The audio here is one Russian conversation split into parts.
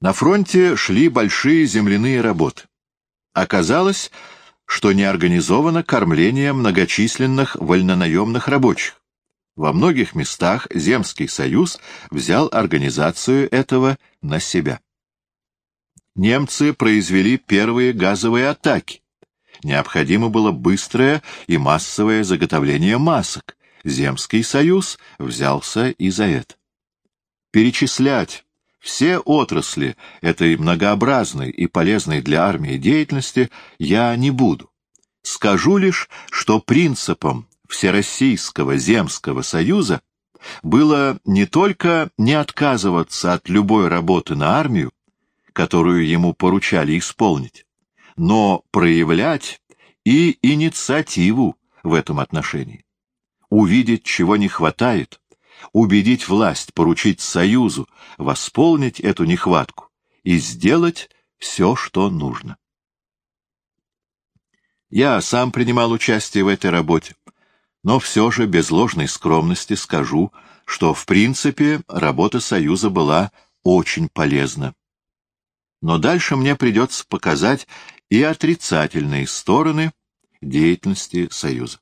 На фронте шли большие земляные работы. Оказалось, что не организовано кормление многочисленных вольнонаемных рабочих. Во многих местах Земский союз взял организацию этого на себя. Немцы произвели первые газовые атаки. Необходимо было быстрое и массовое заготовление масок. Земский союз взялся и за это. Перечислять все отрасли этой многообразной и полезной для армии деятельности я не буду. Скажу лишь, что принципом Всероссийского земского союза было не только не отказываться от любой работы на армию, которую ему поручали исполнить, но проявлять и инициативу в этом отношении. Увидеть, чего не хватает, убедить власть поручить Союзу восполнить эту нехватку и сделать все, что нужно. Я сам принимал участие в этой работе, но все же без ложной скромности скажу, что в принципе работа Союза была очень полезна. Но дальше мне придется показать и отрицательные стороны деятельности Союза.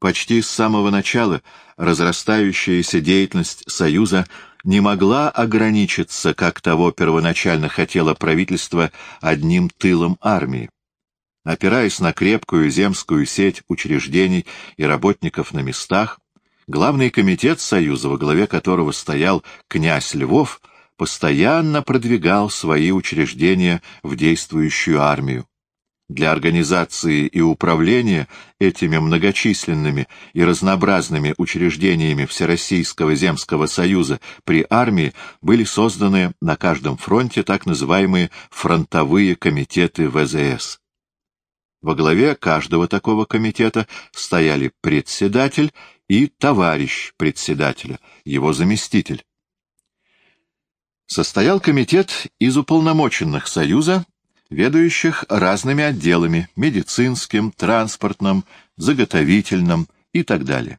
Почти с самого начала разрастающаяся деятельность Союза не могла ограничиться, как того первоначально хотело правительство, одним тылом армии. Опираясь на крепкую земскую сеть учреждений и работников на местах, главный комитет Союза, во главе которого стоял князь Львов, постоянно продвигал свои учреждения в действующую армию для организации и управления этими многочисленными и разнообразными учреждениями Всероссийского земского союза при армии были созданы на каждом фронте так называемые фронтовые комитеты ВЗС. Во главе каждого такого комитета стояли председатель и товарищ председателя, его заместитель. Состоял комитет из уполномоченных Союза ведающих разными отделами — медицинским, транспортным, заготовительным и так далее.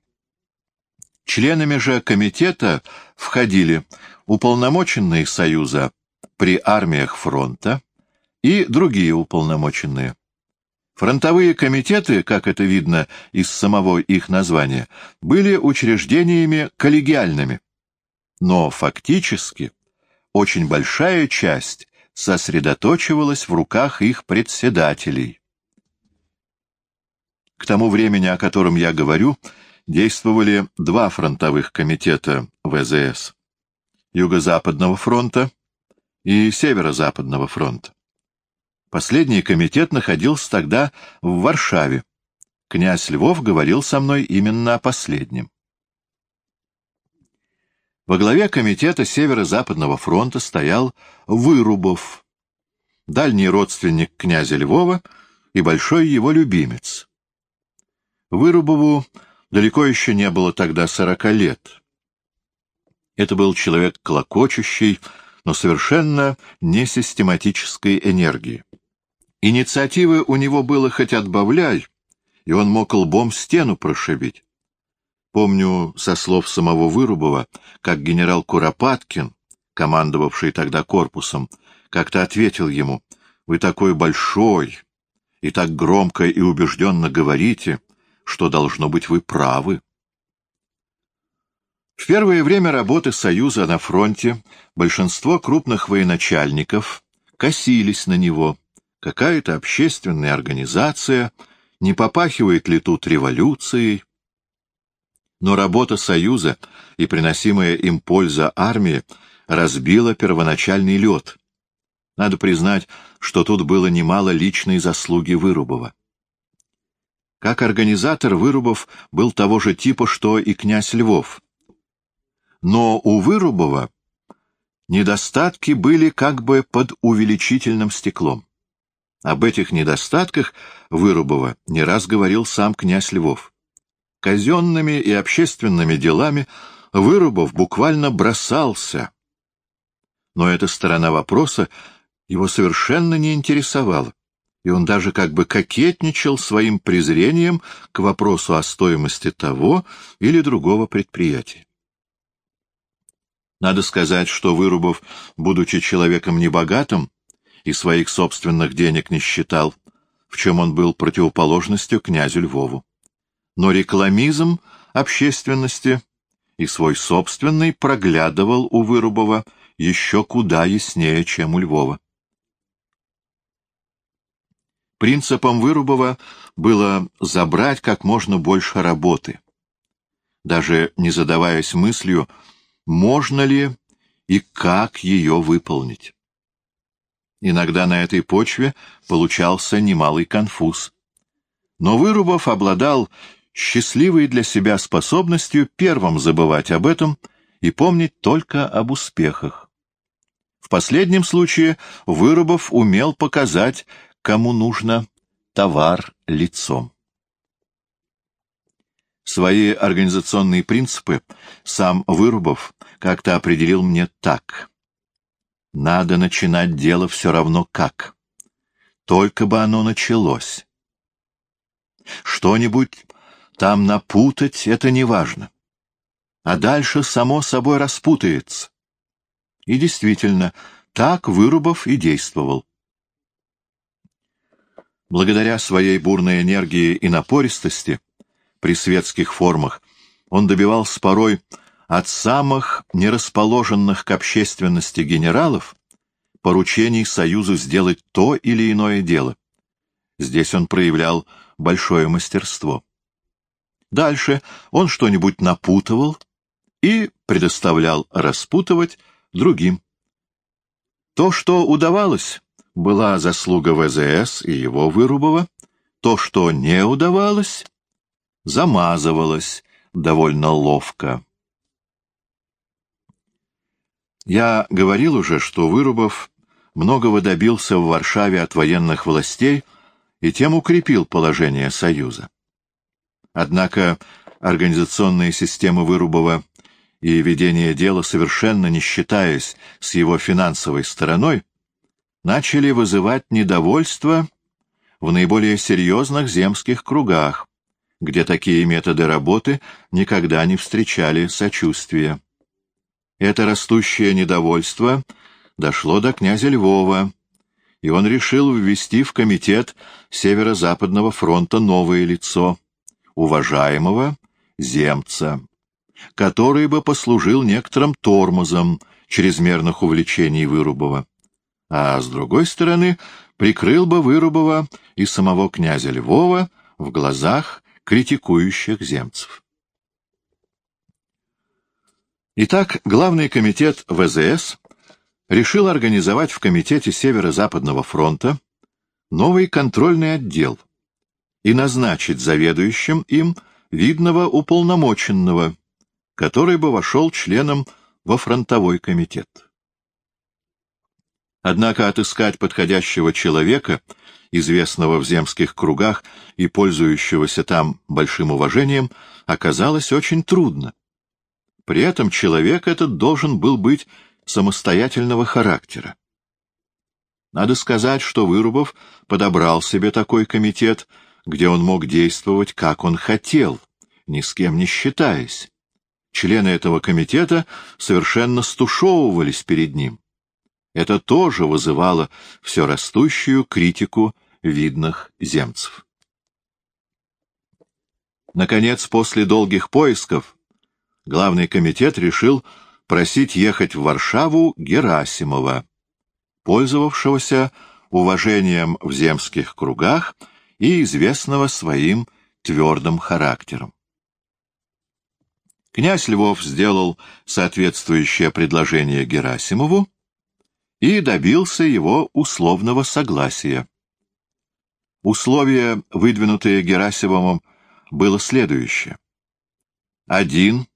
Членами же комитета входили уполномоченные Союза при армиях фронта и другие уполномоченные. Фронтовые комитеты, как это видно из самого их названия, были учреждениями коллегиальными, но фактически очень большая часть сосредоточивалась в руках их председателей. К тому времени, о котором я говорю, действовали два фронтовых комитета ВЗС — Юго-Западного фронта и Северо-Западного фронта. Последний комитет находился тогда в Варшаве. Князь Львов говорил со мной именно о последнем. Во главе комитета Северо-Западного фронта стоял Вырубов, дальний родственник князя Львова и большой его любимец. Вырубову далеко еще не было тогда сорока лет. Это был человек клокочущий, но совершенно несистематической энергии. Инициативы у него было хоть отбавляй, и он мог лбом стену прошибить. Помню со слов самого Вырубова, как генерал Куропаткин, командовавший тогда корпусом, как-то ответил ему, «Вы такой большой и так громко и убежденно говорите, что, должно быть, вы правы». В первое время работы Союза на фронте большинство крупных военачальников косились на него. Какая-то общественная организация, не попахивает ли тут революцией, но работа Союза и приносимая им польза армии разбила первоначальный лед. Надо признать, что тут было немало личной заслуги Вырубова. Как организатор Вырубов был того же типа, что и князь Львов. Но у Вырубова недостатки были как бы под увеличительным стеклом. Об этих недостатках Вырубова не раз говорил сам князь Львов казенными и общественными делами Вырубов буквально бросался. Но эта сторона вопроса его совершенно не интересовала, и он даже как бы кокетничал своим презрением к вопросу о стоимости того или другого предприятия. Надо сказать, что Вырубов, будучи человеком небогатым и своих собственных денег не считал, в чем он был противоположностью князю Львову. Но рекламизм общественности и свой собственный проглядывал у Вырубова еще куда яснее, чем у Львова. Принципом Вырубова было забрать как можно больше работы, даже не задаваясь мыслью, можно ли и как ее выполнить. Иногда на этой почве получался немалый конфуз. Но Вырубов обладал счастливой для себя способностью первым забывать об этом и помнить только об успехах. В последнем случае Вырубов умел показать, кому нужно товар лицом. Свои организационные принципы сам Вырубов как-то определил мне так. Надо начинать дело все равно как. Только бы оно началось. Что-нибудь там напутать — это не важно. А дальше само собой распутается. И действительно, так Вырубов и действовал. Благодаря своей бурной энергии и напористости при светских формах он добивался порой от самых нерасположенных к общественности генералов поручений Союзу сделать то или иное дело. Здесь он проявлял большое мастерство. Дальше он что-нибудь напутывал и предоставлял распутывать другим. То, что удавалось, была заслуга ВЗС и его Вырубова, то, что не удавалось, замазывалось довольно ловко. Я говорил уже, что Вырубов многого добился в Варшаве от военных властей и тем укрепил положение Союза. Однако организационная система Вырубова и ведение дела, совершенно не считаясь с его финансовой стороной, начали вызывать недовольство в наиболее серьезных земских кругах, где такие методы работы никогда не встречали сочувствия. Это растущее недовольство дошло до князя Львова, и он решил ввести в комитет Северо-Западного фронта новое лицо, уважаемого земца, который бы послужил некоторым тормозом чрезмерных увлечений Вырубова, а с другой стороны прикрыл бы Вырубова и самого князя Львова в глазах критикующих земцев. Итак, Главный комитет ВЗС решил организовать в Комитете Северо-Западного фронта новый контрольный отдел и назначить заведующим им видного уполномоченного, который бы вошел членом во фронтовой комитет. Однако отыскать подходящего человека, известного в земских кругах и пользующегося там большим уважением, оказалось очень трудно. При этом человек этот должен был быть самостоятельного характера. Надо сказать, что Вырубов подобрал себе такой комитет, где он мог действовать, как он хотел, ни с кем не считаясь. Члены этого комитета совершенно стушевывались перед ним. Это тоже вызывало все растущую критику видных земцев. Наконец, после долгих поисков, главный комитет решил просить ехать в Варшаву Герасимова, пользовавшегося уважением в земских кругах и известного своим твердым характером. Князь Львов сделал соответствующее предложение Герасимову и добился его условного согласия. Условие, выдвинутое Герасимовым, было следующее. Один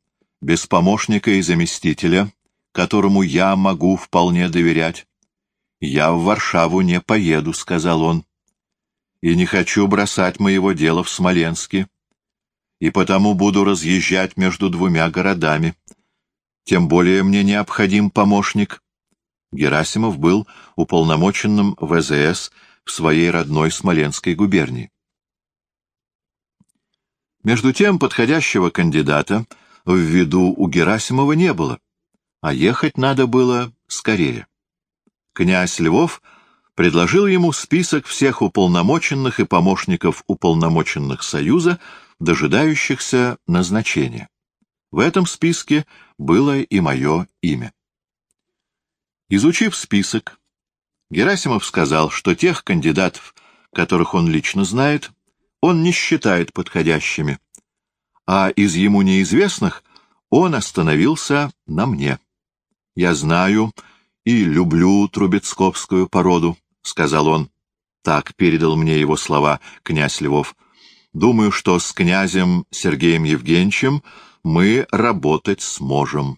без помощника и заместителя, которому я могу вполне доверять. «Я в Варшаву не поеду», — сказал он, — «и не хочу бросать моего дела в Смоленске, и потому буду разъезжать между двумя городами. Тем более мне необходим помощник». Герасимов был уполномоченным ВЗС в своей родной Смоленской губернии. Между тем подходящего кандидата — в виду у Герасимова не было, а ехать надо было скорее. Князь Львов предложил ему список всех уполномоченных и помощников уполномоченных Союза, дожидающихся назначения. В этом списке было и мое имя. Изучив список, Герасимов сказал, что тех кандидатов, которых он лично знает, он не считает подходящими, а из ему неизвестных он остановился на мне. «Я знаю и люблю трубецковскую породу», — сказал он. Так передал мне его слова князь Львов. «Думаю, что с князем Сергеем Евгеньевичем мы работать сможем».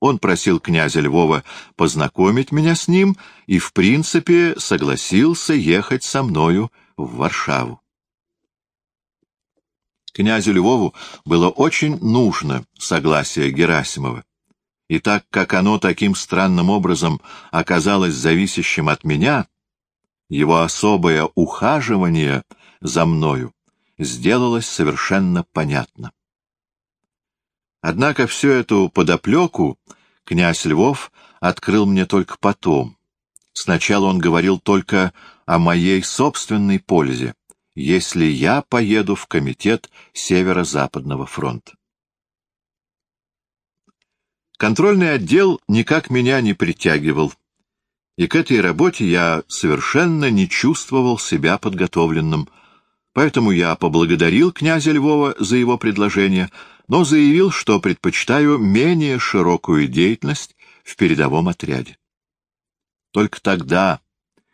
Он просил князя Львова познакомить меня с ним и, в принципе, согласился ехать со мною в Варшаву. Князю Львову было очень нужно согласие Герасимова, и так как оно таким странным образом оказалось зависящим от меня, его особое ухаживание за мною сделалось совершенно понятно. Однако всю эту подоплеку князь Львов открыл мне только потом. Сначала он говорил только о моей собственной пользе, если я поеду в комитет Северо-Западного фронта. Контрольный отдел никак меня не притягивал, и к этой работе я совершенно не чувствовал себя подготовленным, поэтому я поблагодарил князя Львова за его предложение — но заявил, что предпочитаю менее широкую деятельность в передовом отряде. Только тогда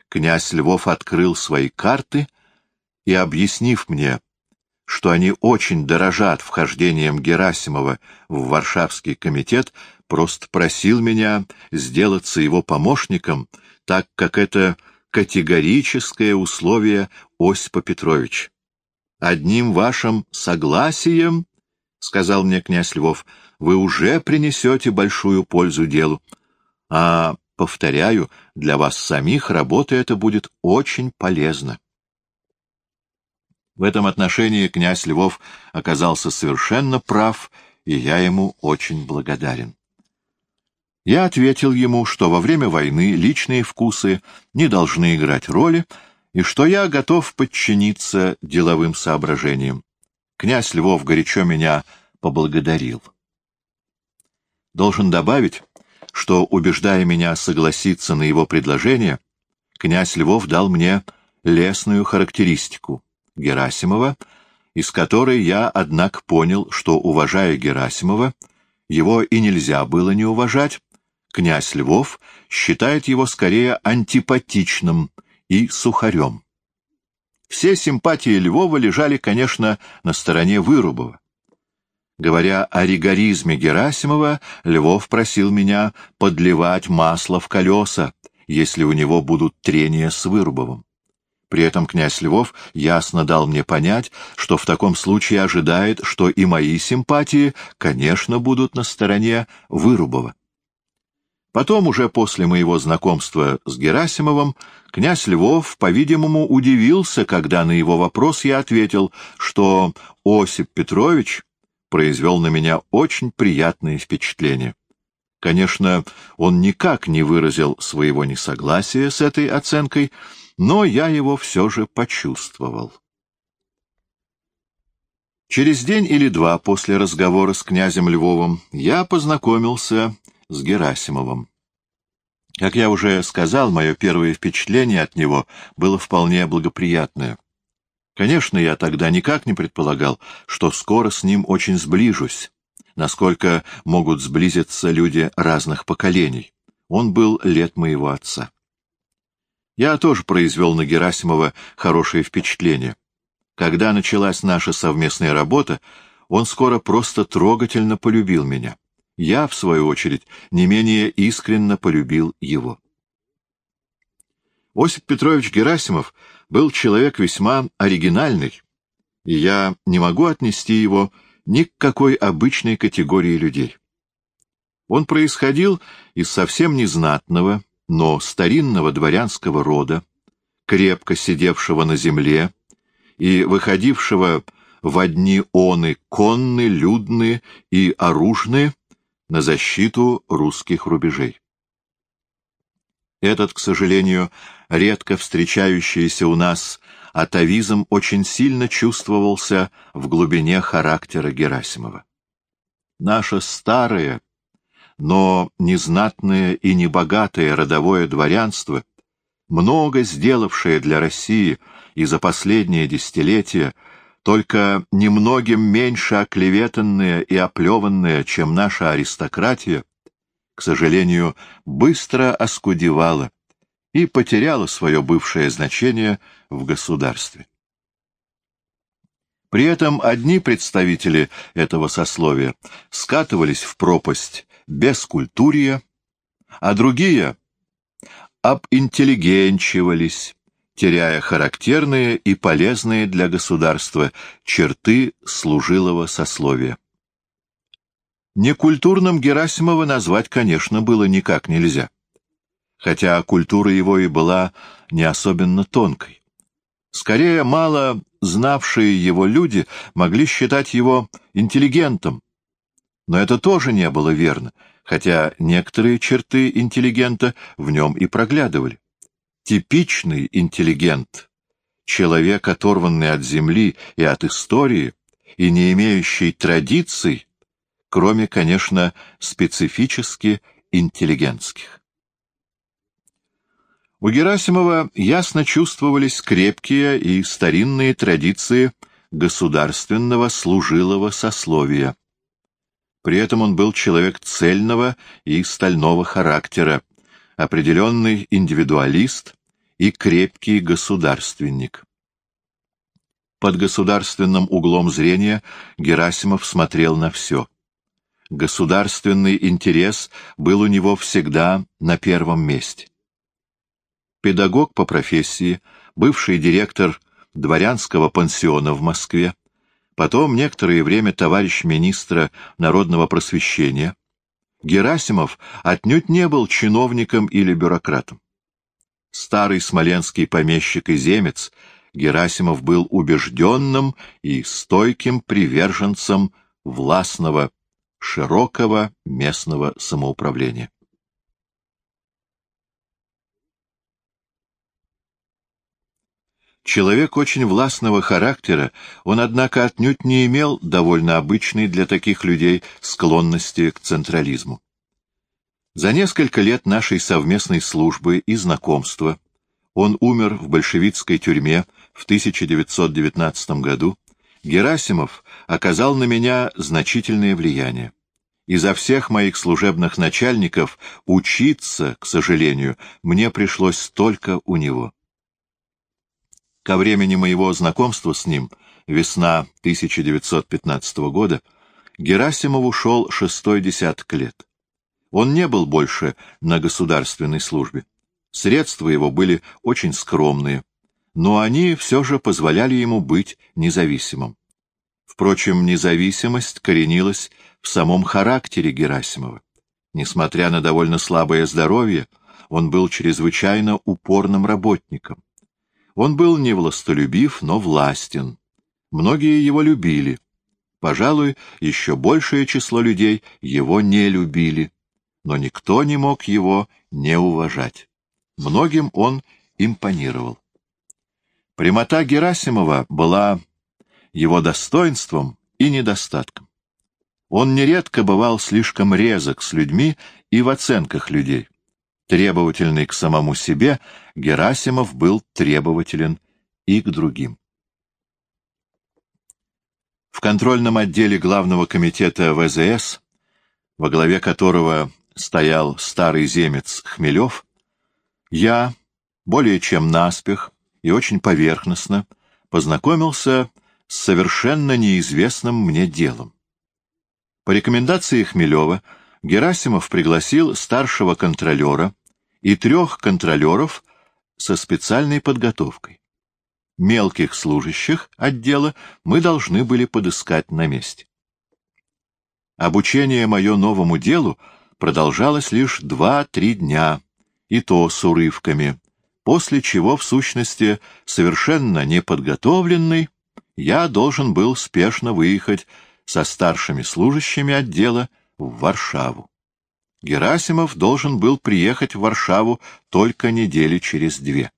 князь Львов открыл свои карты и, объяснив мне, что они очень дорожат вхождением Герасимова в Варшавский комитет, просто просил меня сделаться его помощником, так как это категорическое условие Осипа Петрович. Одним вашим согласием — сказал мне князь Львов, — вы уже принесете большую пользу делу. А, повторяю, для вас самих работа эта будет очень полезна. В этом отношении князь Львов оказался совершенно прав, и я ему очень благодарен. Я ответил ему, что во время войны личные вкусы не должны играть роли, и что я готов подчиниться деловым соображениям. Князь Львов горячо меня поблагодарил. Должен добавить, что, убеждая меня согласиться на его предложение, князь Львов дал мне лесную характеристику Герасимова, из которой я, однако, понял, что, уважая Герасимова, его и нельзя было не уважать, князь Львов считает его скорее антипатичным и сухарем. Все симпатии Львова лежали, конечно, на стороне Вырубова. Говоря о ригоризме Герасимова, Львов просил меня подливать масло в колеса, если у него будут трения с Вырубовым. При этом князь Львов ясно дал мне понять, что в таком случае ожидает, что и мои симпатии, конечно, будут на стороне Вырубова. Потом, уже после моего знакомства с Герасимовым, князь Львов, по-видимому, удивился, когда на его вопрос я ответил, что Осип Петрович произвел на меня очень приятное впечатление. Конечно, он никак не выразил своего несогласия с этой оценкой, но я его все же почувствовал. Через день или два после разговора с князем Львовым я познакомился с Герасимовым. Как я уже сказал, мое первое впечатление от него было вполне благоприятное. Конечно, я тогда никак не предполагал, что скоро с ним очень сближусь, насколько могут сблизиться люди разных поколений. Он был лет моего отца. Я тоже произвел на Герасимова хорошее впечатление. Когда началась наша совместная работа, он скоро просто трогательно полюбил меня я, в свою очередь, не менее искренно полюбил его. Осип Петрович Герасимов был человек весьма оригинальный, и я не могу отнести его ни к какой обычной категории людей. Он происходил из совсем незнатного, но старинного дворянского рода, крепко сидевшего на земле и выходившего в одни оны конны, людные и оружные, на защиту русских рубежей. Этот, к сожалению, редко встречающийся у нас атовизм очень сильно чувствовался в глубине характера Герасимова. Наше старое, но незнатное и небогатое родовое дворянство, много сделавшее для России и за последние десятилетия, только немногим меньше оклеветанное и оплеванное, чем наша аристократия, к сожалению, быстро оскудевала и потеряла свое бывшее значение в государстве. При этом одни представители этого сословия скатывались в пропасть без культурия, а другие обинтеллигенчивались, теряя характерные и полезные для государства черты служилого сословия. Некультурным Герасимова назвать, конечно, было никак нельзя, хотя культура его и была не особенно тонкой. Скорее, мало знавшие его люди могли считать его интеллигентом, но это тоже не было верно, хотя некоторые черты интеллигента в нем и проглядывали. Типичный интеллигент, человек, оторванный от земли и от истории, и не имеющий традиций, кроме, конечно, специфически интеллигентских. У Герасимова ясно чувствовались крепкие и старинные традиции государственного служилого сословия. При этом он был человек цельного и стального характера, определенный индивидуалист и крепкий государственник. Под государственным углом зрения Герасимов смотрел на все — государственный интерес был у него всегда на первом месте. Педагог по профессии, бывший директор дворянского пансиона в Москве, потом некоторое время товарищ министра народного просвещения, Герасимов отнюдь не был чиновником или бюрократом. Старый смоленский помещик и земец, Герасимов был убежденным и стойким приверженцем властного широкого местного самоуправления. Человек очень властного характера, он, однако, отнюдь не имел довольно обычной для таких людей склонности к централизму. За несколько лет нашей совместной службы и знакомства он умер в большевистской тюрьме в 1919 году, Герасимов оказал на меня значительное влияние. Изо всех моих служебных начальников учиться, к сожалению, мне пришлось только у него. Ко времени моего знакомства с ним, весна 1915 года, Герасимов ушел шестой десяток лет. Он не был больше на государственной службе. Средства его были очень скромные, но они все же позволяли ему быть независимым. Впрочем, независимость коренилась в самом характере Герасимова. Несмотря на довольно слабое здоровье, он был чрезвычайно упорным работником. Он был не властолюбив, но властен. Многие его любили. Пожалуй, еще большее число людей его не любили, но никто не мог его не уважать. Многим он импонировал. Прямота Герасимова была его достоинством и недостатком. Он нередко бывал слишком резок с людьми и в оценках людей. Требовательный к самому себе, Герасимов был требователен и к другим. В контрольном отделе главного комитета ВЗС, во главе которого стоял старый земец Хмелев, я, более чем наспех и очень поверхностно, познакомился с совершенно неизвестным мне делом. По рекомендации Хмелева Герасимов пригласил старшего контролера и трех контролеров со специальной подготовкой. Мелких служащих отдела мы должны были подыскать на месте. Обучение мое новому делу продолжалось лишь два-три дня, и то с урывками, после чего, в сущности, совершенно неподготовленный, я должен был спешно выехать со старшими служащими отдела в Варшаву. Герасимов должен был приехать в Варшаву только недели через две.